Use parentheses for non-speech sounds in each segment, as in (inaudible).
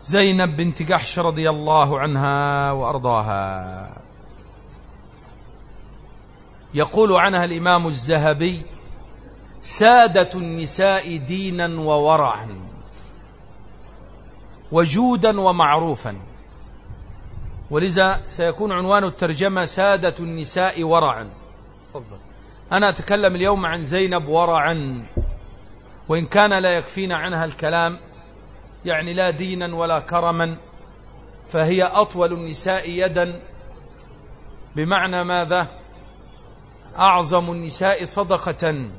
زينب بنت جحش رضي الله عنها وأرضاها. يقول عنها الإمام الزهبي سادة النساء دينا وورعا وجودا ومعروفا. ولذا سيكون عنوان الترجمة سادة النساء ورعا. أنا أتكلم اليوم عن زينب ورعا وإن كان لا يكفينا عنها الكلام يعني لا دينا ولا كرما فهي أطول النساء يدا. بمعنى ماذا؟ أعظم النساء صدقة.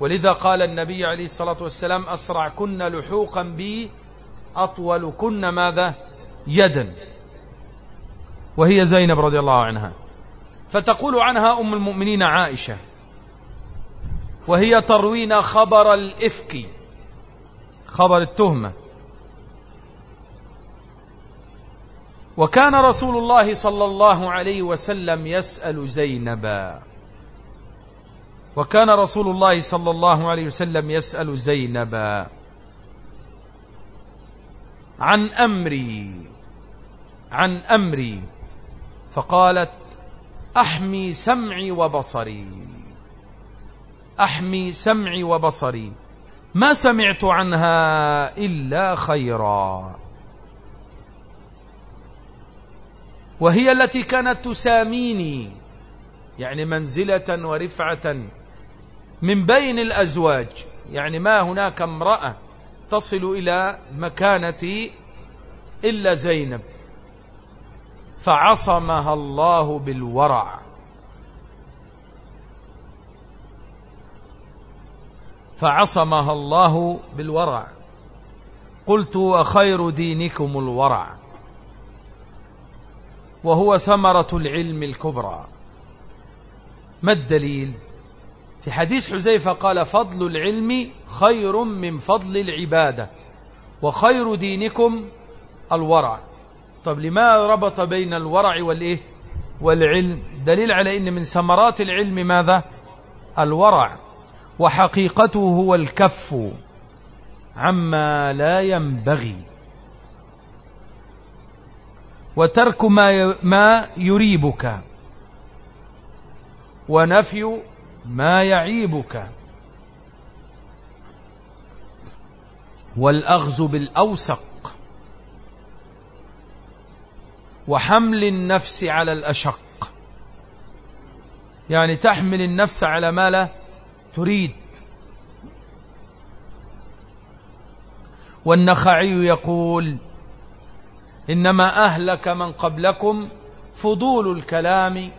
ولذا قال النبي عليه الصلاة والسلام أسرع كن لحوقا بي أطول كن ماذا؟ يدا. وهي زينب رضي الله عنها. فتقول عنها أم المؤمنين عائشة وهي تروينا خبر الإفك. خبر التهمة. وكان رسول الله صلى الله عليه وسلم يسأل زينبا. وكان رسول الله صلى الله عليه وسلم يسأل زينبا عن أمري عن أمري. فقالت أحمي سمعي وبصري. أحمي سمعي وبصري. ما سمعت عنها إلا خيرا. وهي التي كانت تساميني يعني منزلة ورفعة من بين الأزواج. يعني ما هناك امرأة تصل إلى مكانتي إلا زينب فعصمها الله بالورع. فعصمها الله بالورع. قلت وخير دينكم الورع. وهو ثمرة العلم الكبرى. ما الدليل؟ في حديث حزيفة قال فضل العلم خير من فضل العبادة وخير دينكم الورع. طب لما ربط بين الورع والإيه؟ والعلم؟ دليل على أن من ثمرات العلم ماذا؟ الورع. وحقيقته هو الكف عما لا ينبغي. وترك ما ما يريبك. ونفي ما يعيبك. والأخذ بالأوسق وحمل النفس على الأشق. يعني تحمل النفس على ما لا تريد. والنخعي يقول إنما أهلك من قبلكم فضول الكلام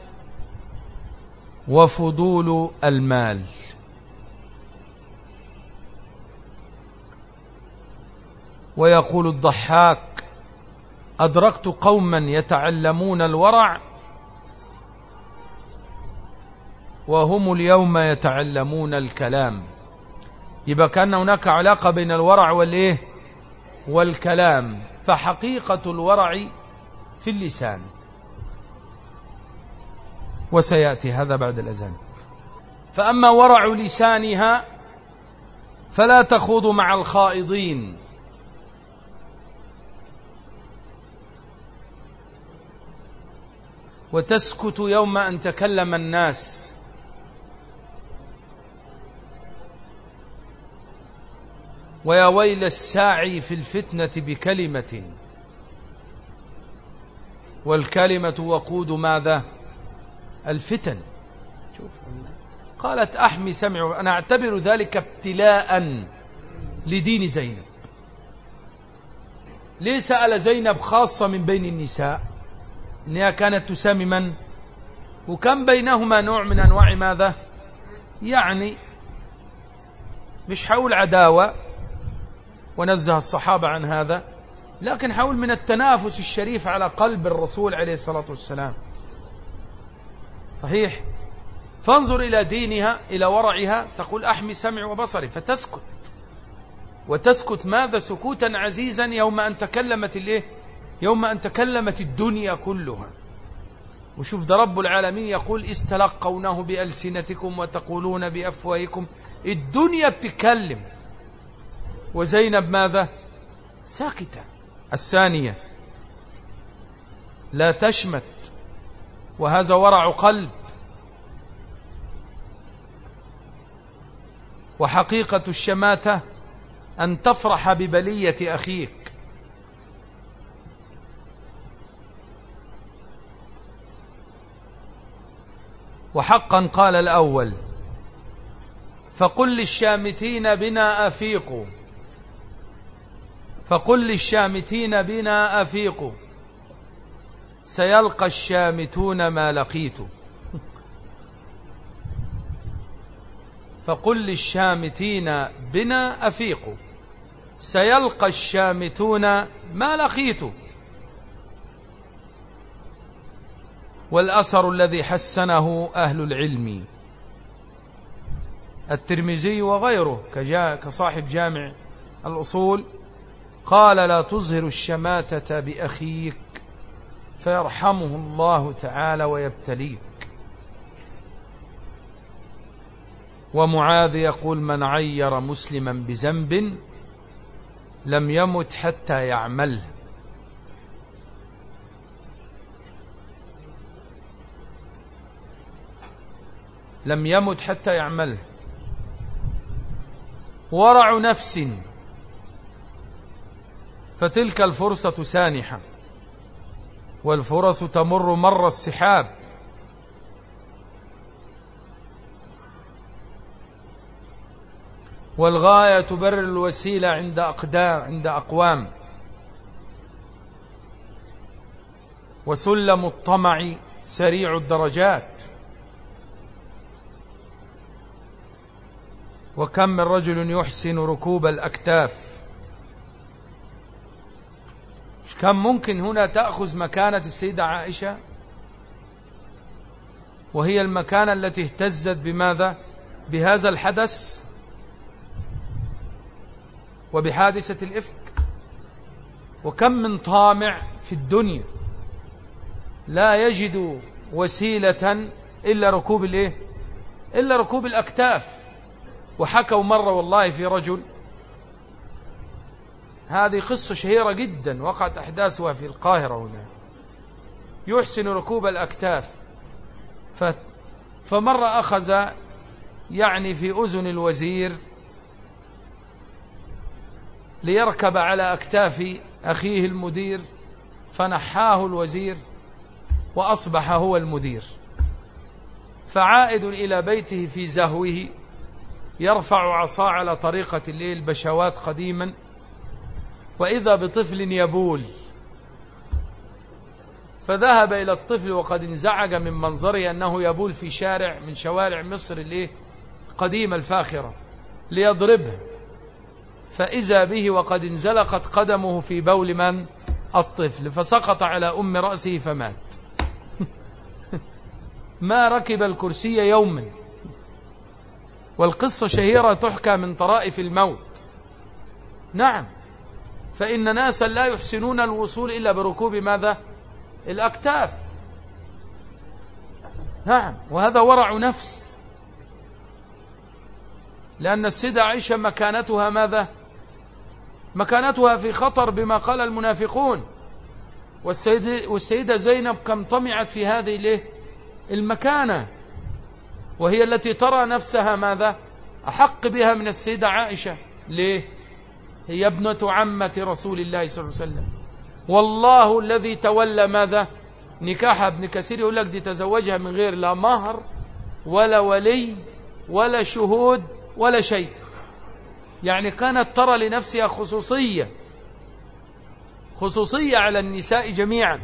وفضول المال. ويقول الضحاك أدركت قوما يتعلمون الورع وهم اليوم يتعلمون الكلام. يبقى كان هناك علاقة بين الورع والإيه؟ والكلام. فحقيقة الورع في اللسان. وسيأتي هذا بعد الأذان. فأما ورع لسانها فلا تخوض مع الخائضين. وتسكت يوم أن تكلم الناس. ويا ويل الساعي في الفتنة بكلمة. والكلمة وقود ماذا؟ الفتن. قالت أحمي سمع أنا أعتبر ذلك ابتلاء لدين زينب. ليه سأل زينب خاصة من بين النساء؟ إنها كانت تسامي من؟ وكم بينهما نوع من أنواع ماذا؟ يعني مش حول عداوة ونزه الصحابة عن هذا لكن حول من التنافس الشريف على قلب الرسول عليه الصلاة والسلام. صحيح؟ فانظر إلى دينها إلى ورعها تقول أحمي سمع وبصري فتسكت. وتسكت ماذا؟ سكوتا عزيزا يوم أن تكلمت الإيه؟ يوم أن تكلمت الدنيا كلها. وشوف ده رب العالمين يقول استلقونه بألسنتكم وتقولون بأفواهكم. الدنيا بتتكلم. وزينب ماذا؟ ساكتة. الثانية لا تشمت وهذا ورع قلب. وحقيقة الشماتة أن تفرح ببلية أخيك. وحقا قال الأول فقل للشامتين بنا أفيقوا فقل للشامتين بنا أفيقوا سيلقى الشامتون ما لقيت. فقل للشامتين بنا أفيقوا سيلقى الشامتون ما لقيت. والأثر الذي حسنه أهل العلم. الترمذي وغيره كصاحب جامع الأصول قال لا تظهر الشماتة بأخيك فيرحمه الله تعالى ويبتليك. ومعاذ يقول من عير مسلما بذنب لم يمت حتى يعمله لم يمت حتى يعمله ورع نفس فتلك الفرصة سانحة. والفرص تمر مر السحاب. والغاية تبرر الوسيلة عند أقدام عند أقوام. وسلم الطمع سريع الدرجات. وكم من رجل يحسن ركوب الأكتاف. كم ممكن هنا تأخذ مكانة السيدة عائشة؟ وهي المكانة التي اهتزت بماذا؟ بهذا الحدث وبحادثة الإفك. وكم من طامع في الدنيا لا يجد وسيلة إلا ركوب الإيه؟ إلا ركوب الأكتاف. وحكوا مرة والله في رجل هذه قصة شهيرة جدا وقعت أحداثها في القاهرة هنا. يحسن ركوب الأكتاف. فمرة أخذ يعني في أذن الوزير ليركب على أكتاف أخيه المدير فنحاه الوزير وأصبح هو المدير. فعائد إلى بيته في زهوه يرفع عصا على طريقة البشوات قديما. وإذا بطفل يبول فذهب إلى الطفل وقد انزعج من منظره أنه يبول في شارع من شوارع مصر قديمة الفاخرة ليضربه. فإذا به وقد انزلقت قدمه في بول من؟ الطفل. فسقط على أم رأسه فمات. (laughs) ما ركب الكرسي يوما والقصة شهيرة تحكى من طرائف الموت. نعم. فإن ناسا لا يحسنون الوصول إلا بركوب ماذا؟ الأكتاف. نعم وهذا ورع نفس. لأن السيدة عائشة مكانتها ماذا؟ مكانتها في خطر بما قال المنافقون. والسيدة, والسيدة زينب كم طمعت في هذه المكانة. وهي التي ترى نفسها ماذا؟ أحق بها من السيدة عائشة. ليه؟ هي ابنة عمة رسول الله صلى الله عليه وسلم. والله الذي تولى ماذا؟ نكاح ابن كثير يقول لك دي تزوجها من غير لا مهر ولا ولي ولا شهود ولا شيء. يعني كانت ترى لنفسها خصوصية. خصوصية على النساء جميعا.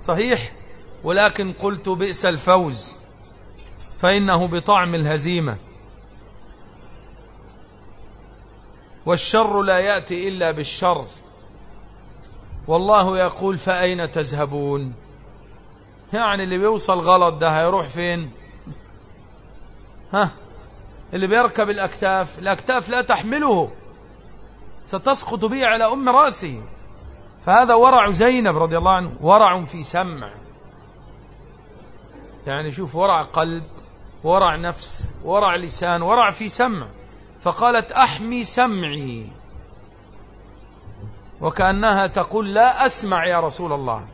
صحيح؟ ولكن قلت بئس الفوز. فإنه بطعم الهزيمة. والشر لا يأتي إلا بالشر. والله يقول فأين تذهبون؟ يعني اللي بيوصل غلط ده هيروح فين؟ ها؟ اللي بيركب الأكتاف الأكتاف لا تحمله. ستسقط به على أم رأسه. فهذا ورع زينب رضي الله عنه ورع في سمع. يعني شوف ورع قلب ورع نفس ورع لسان ورع في سمع. فقالت أحمي سمعي. وكأنها تقول لا أسمع يا رسول الله.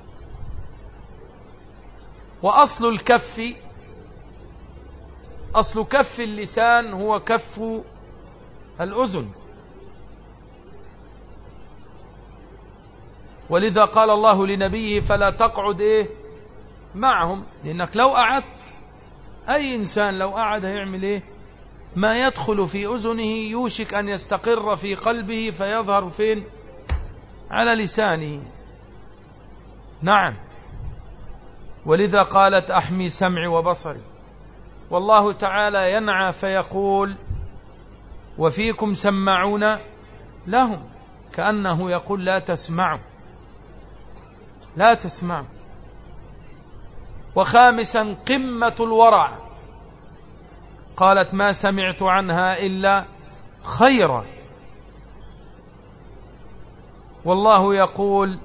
وأصل الكف أصل كف اللسان هو كف الأذن. ولذا قال الله لنبيه فلا تقعد إيه معهم لأنك لو قعدت أي إنسان لو قعد هيعمل إيه؟ ما يدخل في أذنه يوشك أن يستقر في قلبه فيظهر فين على لسانه. نعم. ولذا قالت أحمي سمعي وبصري. والله تعالى ينعى فيقول وفيكم سمعون لهم كأنه يقول لا تسمعوا. لا تسمعوا. وخامسا قمة الورع. قالت ما سمعت عنها إلا خيرا. والله يقول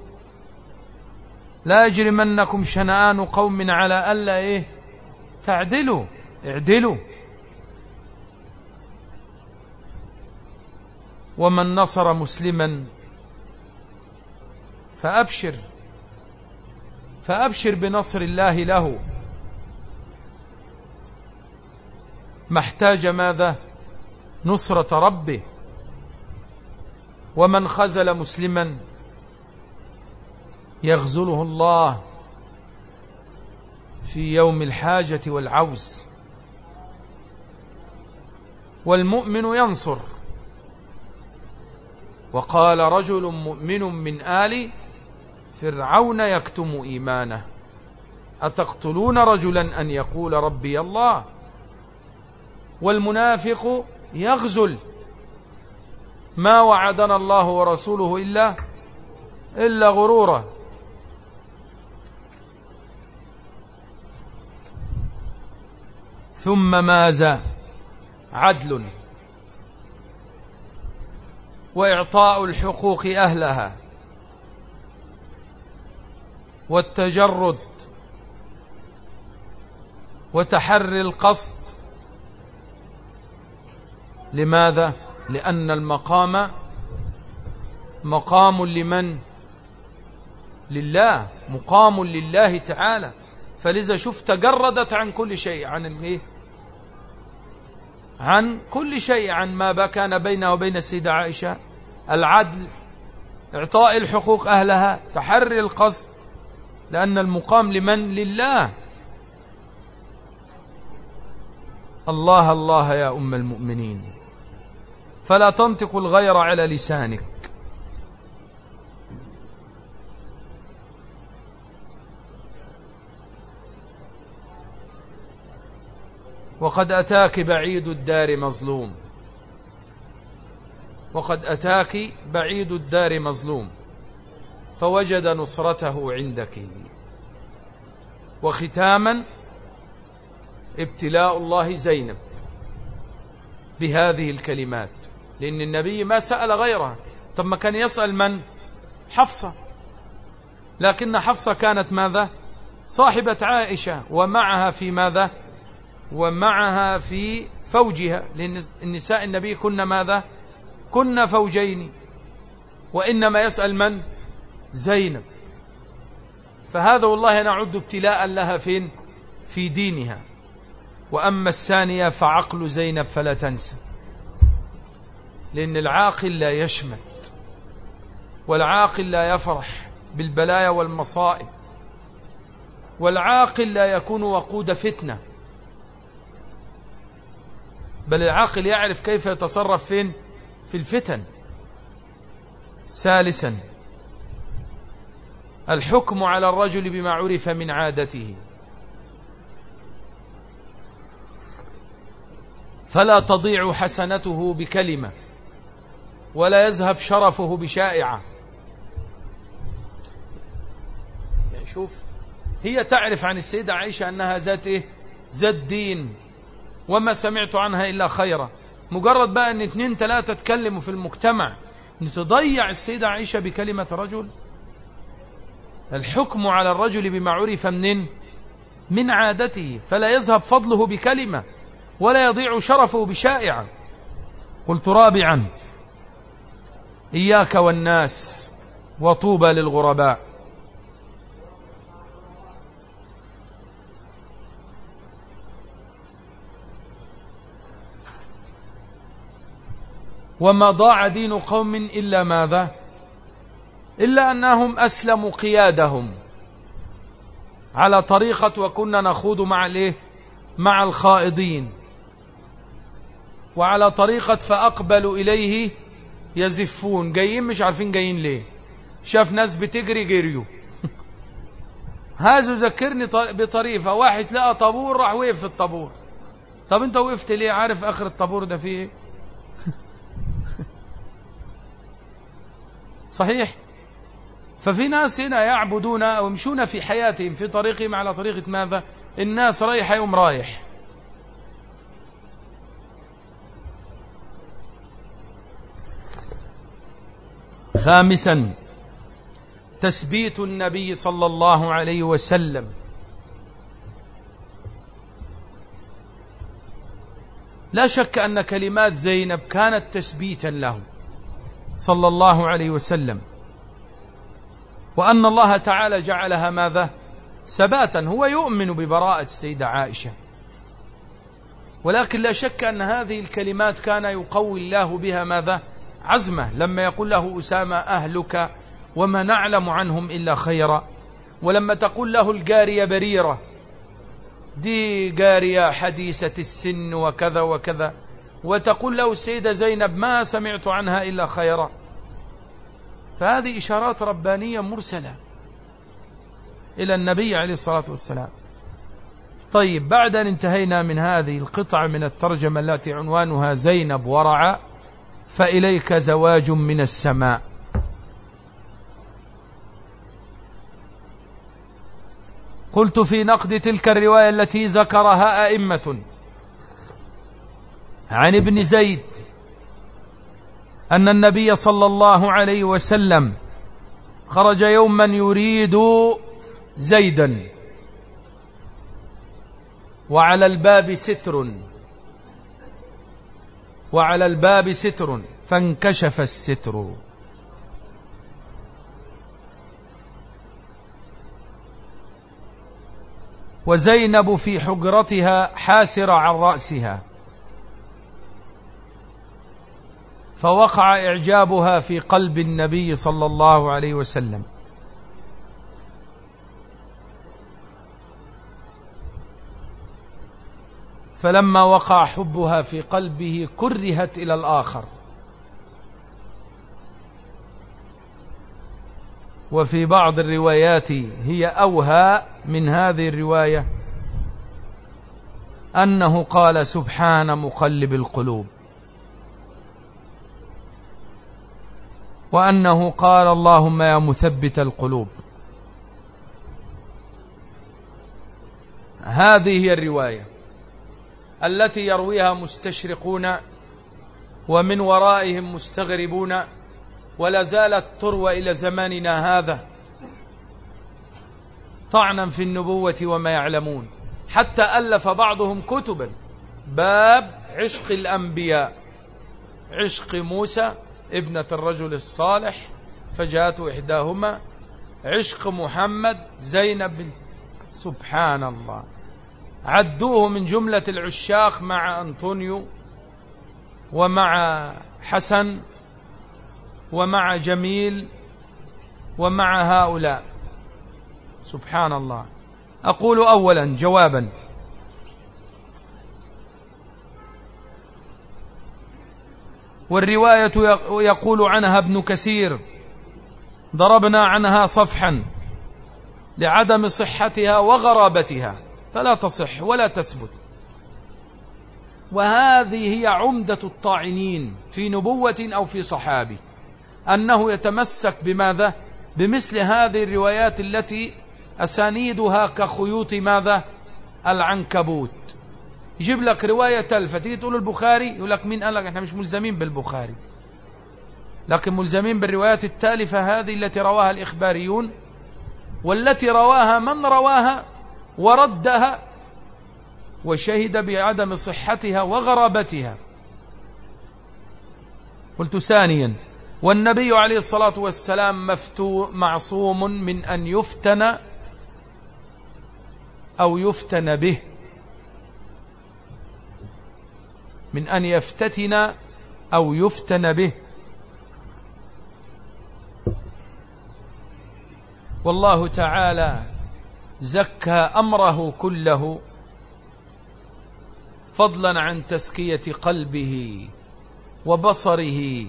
لا يجرمنكم شنآن قوم على ألا إيه تعدلوا اعدلوا. ومن نصر مسلما فأبشر فأبشر بنصر الله له. ما احتاج ماذا؟ نصرة ربه. ومن خزل مسلما يغزله الله في يوم الحاجة والعوز. والمؤمن ينصر. وقال رجل مؤمن من آل فرعون يكتم إيمانه. أتقتلون رجلا أن يقول ربي الله؟ والمنافق يغزل ما وعدنا الله ورسوله إلا إلا غرورا. ثم ماذا عدل وإعطاء الحقوق أهلها والتجرد وتحري القصد لماذا؟ لأن المقام مقام لمن؟ لله مقام لله تعالى. فلذا شوف تجردت عن كل شيء عن الايه عن كل شيء عن ما كان بينه وبين السيدة عائشة. العدل إعطاء الحقوق أهلها تحري القصد. لأن المقام لمن؟ لله. الله الله يا أم المؤمنين. فلا تنطق الغير على لسانك. وقد أتاك بعيد الدار مظلوم. وقد أتاك بعيد الدار مظلوم. فوجد نصرته عندك. وختاما ابتلاء الله زينب بهذه الكلمات. لأن النبي ما سأل غيرها. طب ما كان يسأل من؟ حفصة. لكن حفصة كانت ماذا؟ صاحبة عائشة. ومعها في ماذا؟ ومعها في فوجها. لأن النساء النبي كنا ماذا؟ كنا فوجين. وإنما يسأل من؟ زينب. فهذا والله نعد ابتلاء لها فين؟ في دينها. وأما الثانية فعقل زينب فلا تنسى. لأن العاقل لا يشمت والعاقل لا يفرح بالبلايا والمصائب والعاقل لا يكون وقود فتنة بل العاقل يعرف كيف يتصرف فين؟ في الفتن. ثالثا الحكم على الرجل بما عرف من عادته. فلا تضيع حسنته بكلمة. ولا يذهب شرفه بشائعة. يعني شوف هي تعرف عن السيدة عائشة أنها ذات إيه؟ ذات دين وما سمعت عنها إلا خيرا. مجرد بقى أن اثنين ثلاثة تكلموا في المجتمع أن تضيع السيدة عائشة بكلمة رجل؟ الحكم على الرجل بما عرف منين؟ من عادته. فلا يذهب فضله بكلمة ولا يضيع شرفه بشائعة. قلت رابعا إياك والناس وطوبى للغرباء. وما ضاع دين قوم إلا ماذا؟ إلا أنهم أسلموا قيادهم على طريقة وكنا نخوض مع الإيه؟ مع الخائضين. وعلى طريقة فأقبلوا إليه يزفون. جايين مش عارفين جايين ليه. شاف ناس بتجري جريوا هذا ذكرني بطريقة واحد لقى طابور راح وقف في الطابور. طب انت وقفت ليه؟ عارف آخر الطابور ده فيه إيه؟ (laughs) صحيح. ففي ناس هنا يعبدون أو يمشون في حياتهم في طريقهم على طريقة ماذا؟ الناس رايحة يوم رايح. خامسا تثبيت النبي صلى الله عليه وسلم. لا شك أن كلمات زينب كانت تثبيتا له صلى الله عليه وسلم. وأن الله تعالى جعلها ماذا؟ ثباتا. هو يؤمن ببراءة السيدة عائشة. ولكن لا شك أن هذه الكلمات كان يقوي الله بها ماذا؟ عزمه لما يقول له أسامة أهلك وما نعلم عنهم إلا خيرا. ولما تقول له الجارية بريرة دي جارية حديثة السن وكذا وكذا. وتقول له السيدة زينب ما سمعت عنها إلا خيرا. فهذه إشارات ربانية مرسلة إلى النبي عليه الصلاة والسلام. طيب بعد أن انتهينا من هذه القطعة من الترجمة التي عنوانها زينب ورع فإليك زواج من السماء. قلت في نقد تلك الرواية التي ذكرها أئمة. عن ابن زيد أن النبي صلى الله عليه وسلم خرج يوما يريد زيدا. وعلى الباب ستر. وعلى الباب ستر فانكشف الستر. وزينب في حجرتها حاسرة عن رأسها. فوقع إعجابها في قلب النبي صلى الله عليه وسلم. فلما وقع حبها في قلبه كرهت إلى الآخر. وفي بعض الروايات هي أوهى من هذه الرواية أنه قال سبحان مقلب القلوب. وأنه قال اللهم يا مثبت القلوب. هذه هي الرواية. التي يرويها مستشرقون ومن ورائهم مستغربون ولا زالت تروى إلى زماننا هذا طعنا في النبوة وما يعلمون. حتى ألف بعضهم كتبا باب عشق الأنبياء. عشق موسى ابنة الرجل الصالح فجاءت إحداهما عشق محمد زينب سبحان الله. عدوه من جملة العشاق مع أنطونيو ومع حسن ومع جميل ومع هؤلاء. سبحان الله. أقول أولا جوابا. والرواية يقول عنها ابن كثير ضربنا عنها صفحا لعدم صحتها وغرابتها فلا تصح ولا تثبت. وهذه هي عمدة الطاعنين في نبوة أو في صحابي. أنه يتمسك بماذا؟ بمثل هذه الروايات التي أسانيدها كخيوط ماذا؟ العنكبوت. يجيب لك رواية تلفة تيجي تقول البخاري يقول لك مين قال لك إحنا مش ملزمين بالبخاري. لكن ملزمين بالروايات التالفة هذه التي رواها الإخباريون والتي رواها من رواها؟ وردها وشهد بعدم صحتها وغرابتها. قلت ثانيا والنبي عليه الصلاة والسلام مفتو معصوم من أن يفتن أو يفتن به. من أن يفتتن أو يفتن به. والله تعالى زكى أمره كله فضلا عن تزكية قلبه وبصره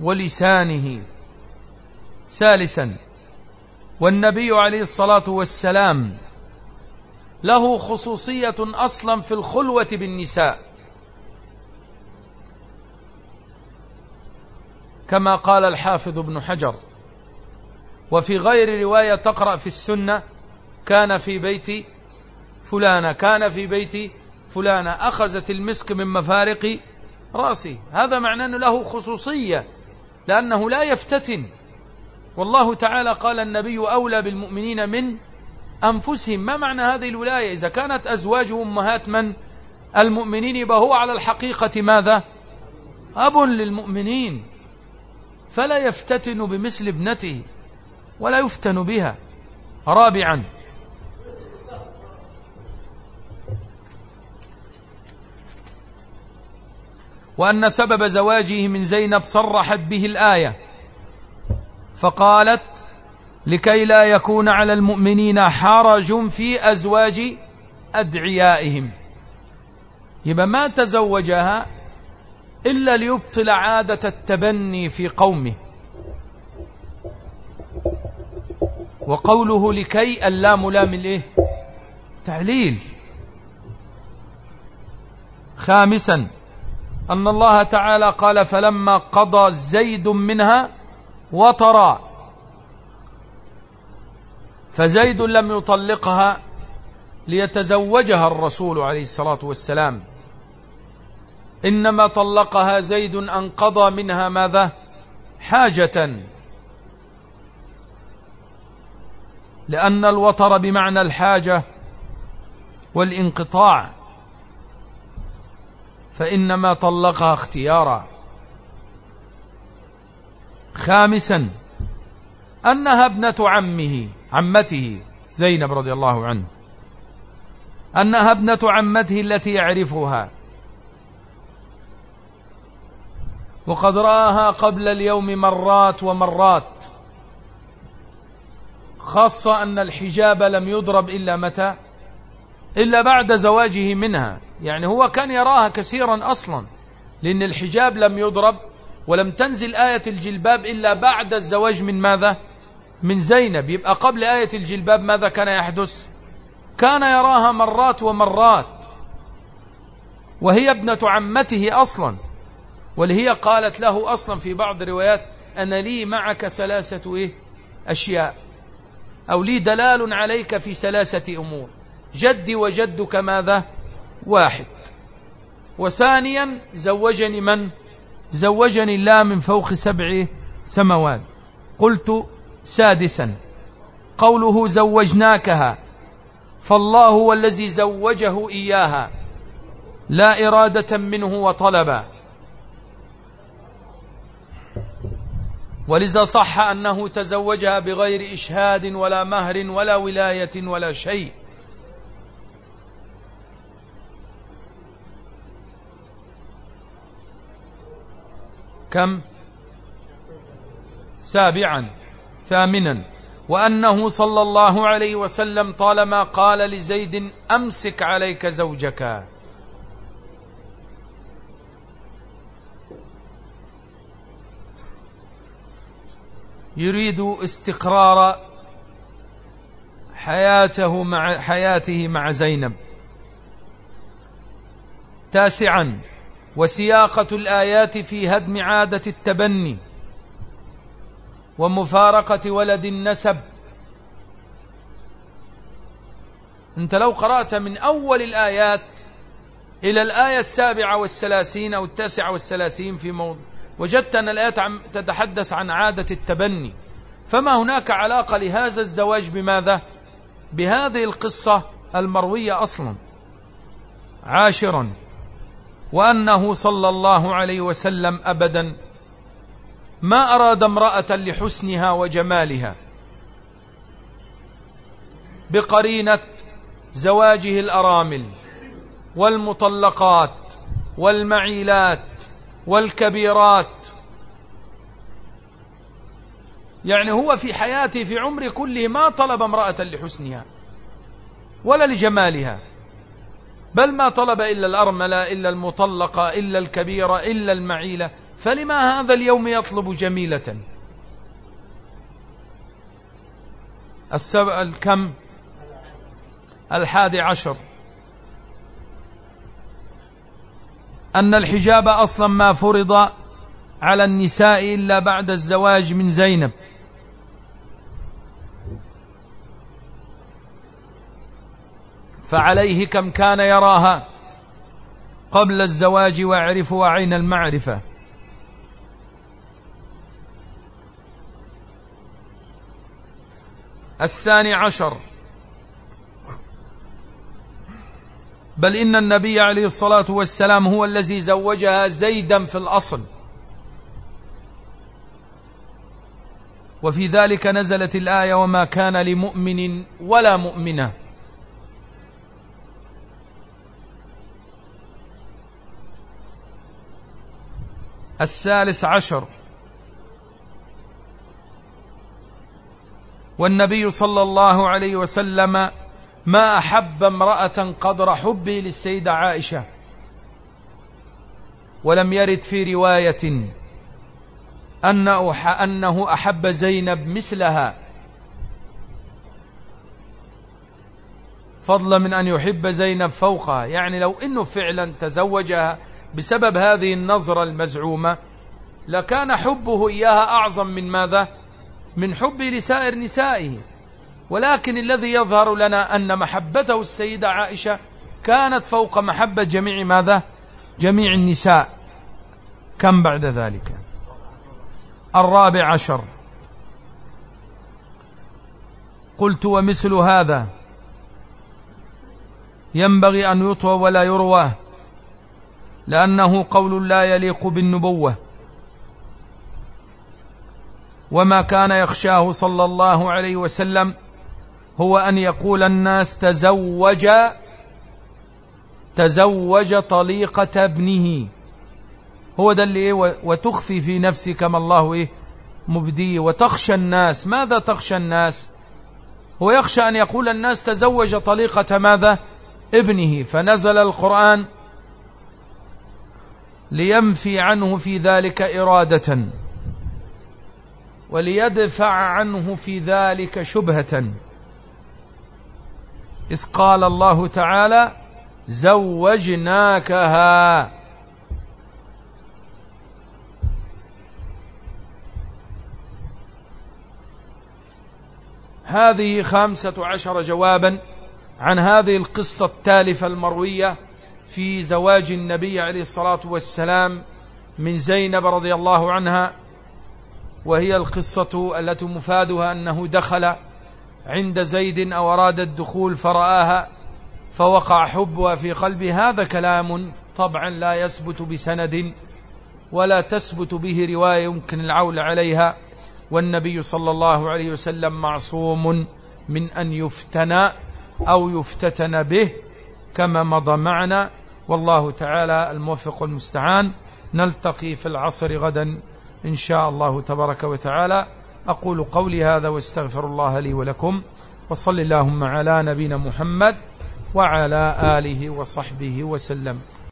ولسانه. ثالثا والنبي عليه الصلاة والسلام له خصوصية أصلا في الخلوة بالنساء. كما قال الحافظ ابن حجر وفي غير رواية تقرأ في السنة كان في بيت فلانة كان في بيت فلانة. أخذت المسك من مفارق رأسه هذا معناه أنه له خصوصية لأنه لا يفتتن. والله تعالى قال النبي أولى بالمؤمنين من أنفسهم. ما معنى هذه الولاية؟ إذا كانت أزواجه أمهات من المؤمنين يبقى هو على الحقيقة ماذا؟ أب للمؤمنين. فلا يفتتن بمثل ابنته ولا يفتن بها. رابعا وأن سبب زواجه من زينب صرحت به الآية. فقالت لكي لا يكون على المؤمنين حرج في أزواج أدعيائهم. يبقى ما تزوجها إلا ليبطل عادة التبني في قومه. وقوله لكي اللام لام الايه تعليل. خامسا أن الله تعالى قال فلما قضى زيد منها وطرا فزيد لم يطلقها ليتزوجها الرسول عليه الصلاة والسلام. إنما طلقها زيد أن قضى منها ماذا؟ حاجة. لأن الوطر بمعنى الحاجة والانقطاع. فإنما طلقها اختيارا. خامسا أنها ابنة عمه عمته زينب رضي الله عنه. أنها ابنة عمته التي يعرفها. وقد رآها قبل اليوم مرات ومرات. خاصة أن الحجاب لم يضرب إلا متى؟ إلا بعد زواجه منها. يعني هو كان يراها كثيرا أصلا لأن الحجاب لم يضرب ولم تنزل آية الجلباب إلا بعد الزواج من ماذا؟ من زينب. يبقى قبل آية الجلباب ماذا كان يحدث؟ كان يراها مرات ومرات وهي ابنة عمته أصلا ولهي قالت له أصلا في بعض الروايات أنا لي معك ثلاثة إيه؟ أشياء أو لي دلال عليك في ثلاثة أمور جدي وجدك ماذا؟ واحد. وثانيا زوجني من؟ زوجني الله من فوق سبع سموات قلت سادسا. قوله زوجناكها. فالله هو الذي زوجه إياها. لا إرادة منه وطلبا. ولذا صح أنه تزوجها بغير إشهاد ولا مهر ولا ولاية ولا شيء. كم؟ سابعا ثامنا. وأنه صلى الله عليه وسلم طالما قال لزيد أمسك عليك زوجك. يريد استقرار حياته مع حياته مع زينب. تاسعا. وسياقة الآيات في هدم عادة التبني ومفارقة ولد النسب. أنت لو قرأت من أول الآيات إلى الآية السابعة والثلاثين أو التاسعة والثلاثين في موضوع وجدت أن الآيات تتحدث عن عادة التبني فما هناك علاقة لهذا الزواج بماذا؟ بهذه القصة المروية أصلا. عاشرا. وأنه صلى الله عليه وسلم أبدا ما أراد امرأة لحسنها وجمالها بقرينة زواجه الأرامل والمطلقات والمعيلات والكبيرات. يعني هو في حياته في عمره كله ما طلب امرأة لحسنها ولا لجمالها. بل ما طلب إلا الأرملة إلا المطلقة إلا الكبيرة إلا المعيلة. فلما هذا اليوم يطلب جميلة؟ السبع الكم؟ الحادي عشر. أن الحجاب أصلا ما فرض على النساء إلا بعد الزواج من زينب. فعليه كم كان يراها قبل الزواج ويعرفها عين المعرفة. الثاني عشر. بل إن النبي عليه الصلاة والسلام هو الذي زوجها زيدا في الأصل. وفي ذلك نزلت الآية وما كان لمؤمن ولا مؤمنة. الثالث عشر. والنبي صلى الله عليه وسلم ما أحب امرأة قدر حبي للسيدة عائشة ولم يرد في رواية أنه أحب زينب مثلها. فضلا من أن يحب زينب فوقها يعني لو أنه فعلا تزوجها بسبب هذه النظرة المزعومة لكان حبه إياها أعظم من ماذا؟ من حبه لسائر نسائه. ولكن الذي يظهر لنا أن محبته السيدة عائشة كانت فوق محبة جميع ماذا؟ جميع النساء. كم بعد ذلك؟ الرابع عشر. قلت ومثل هذا ينبغي أن يطوى ولا يروى. لأنه قول لا يليق بالنبوة. وما كان يخشاه صلى الله عليه وسلم هو أن يقول الناس تزوج تزوج طليقة ابنه. هو ده اللي إيه وتخفي في نفسك ما الله إيه مبديه وتخشى الناس. ماذا تخشى الناس؟ هو يخشى أن يقول الناس تزوج طليقة ماذا؟ ابنه. فنزل القرآن لينفي عنه في ذلك إرادة وليدفع عنه في ذلك شبهة. إذ قال الله تعالى زوجناكها. هذه خامسة عشر جوابا عن هذه القصة التالفة المروية. في زواج النبي عليه الصلاة والسلام من زينب رضي الله عنها وهي القصة التي مفادها أنه دخل عند زيد أو أراد الدخول فرآها فوقع حبها في قلبه. هذا كلام طبعا لا يثبت بسند ولا تثبت به رواية يمكن العول عليها والنبي صلى الله عليه وسلم معصوم من أن يفتن أو يفتتن به كما مضى معنا والله تعالى الموفق المستعان نلتقي في العصر غدا إن شاء الله تبارك وتعالى. أقول قولي هذا واستغفر الله لي ولكم. وصل اللهم على نبينا محمد وعلى آله وصحبه وسلم.